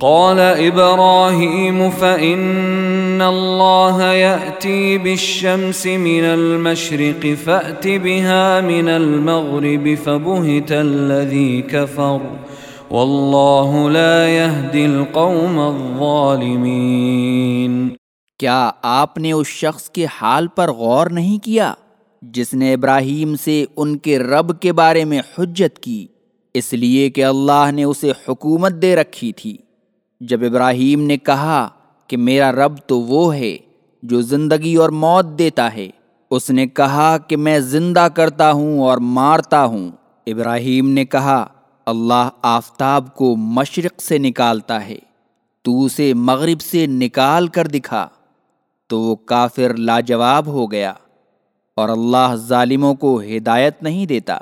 قال إبراهيم فإن الله يأتي بالشمس من المشرق فأت بها من المغرب فبهت الذي كفر والله لا يهدي القوم الظالمين کیا آپ نے اس شخص کے حال پر غور نہیں کیا جس نے ابراہیم سے ان کے رب کے بارے میں حجت کی اس لیے کہ اللہ نے اسے حکومت دے رکھی تھی؟ جب ابراہیم نے کہا کہ میرا رب تو وہ ہے جو زندگی اور موت دیتا ہے، اس نے کہا کہ میں زندہ کرتا ہوں اور مارتا ہوں۔ ابراہیم نے کہا، اللہ آفتاب کو مشرق سے نکالتا ہے، تو اسے مغرب سے نکال کر دکھا۔ تو وہ کافر لاجواب ہو گیا اور اللہ ظالموں کو ہدایت نہیں دیتا۔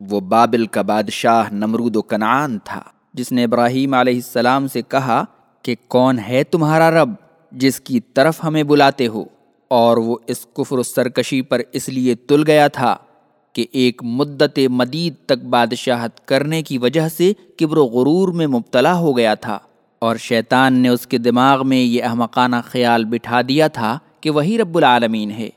وہ بابل کا بادشاہ نمرود و کنعان تھا۔ جس نے ابراہیم علیہ السلام سے کہا کہ کون ہے تمہارا رب جس کی طرف ہمیں بلاتے ہو؟ اور وہ اس کفر و سرکشی پر اس لیے تل گیا تھا کہ ایک مدت مدید تک بادشاہت کرنے کی وجہ سے کبر و غرور میں مبتلا ہو گیا تھا۔ اور شیطان نے اس کے دماغ میں یہ احمقانہ خیال بٹھا دیا تھا کہ وہی رب العالمین ہے۔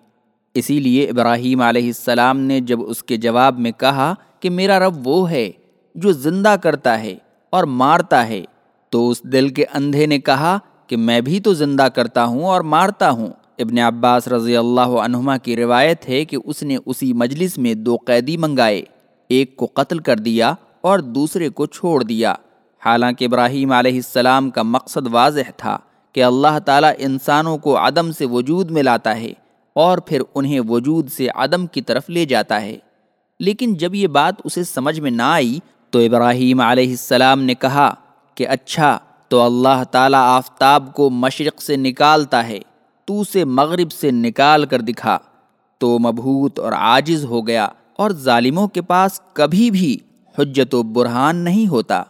اسی لیے ابراہیم علیہ السلام نے جب اس کے جواب میں کہا کہ میرا رب وہ ہے جو زندہ کرتا ہے اور مارتا ہے۔ تو اس دل کے اندھے نے کہا کہ میں بھی تو زندہ کرتا ہوں اور مارتا ہوں۔ ابن عباس رضی اللہ عنہما کی روایت ہے کہ اس نے اسی مجلس میں دو قیدی منگائے، ایک کو قتل کر دیا اور دوسرے کو چھوڑ دیا۔ حالانکہ ابراہیم علیہ السلام کا مقصد واضح تھا کہ اللہ تعالیٰ انسانوں کو عدم سے وجود میں لاتا ہے اور پھر انہیں وجود سے عدم کی طرف لے جاتا ہے۔ لیکن جب یہ بات اسے سمجھ میں نہ آئی تو ابراہیم علیہ السلام نے کہا کہ اچھا تو اللہ تعالیٰ آفتاب کو مشرق سے نکالتا ہے، تو اسے مغرب سے نکال کر دکھا۔ تو مبہوت اور عاجز ہو گیا اور ظالموں کے پاس کبھی بھی حجت و برہان نہیں ہوتا۔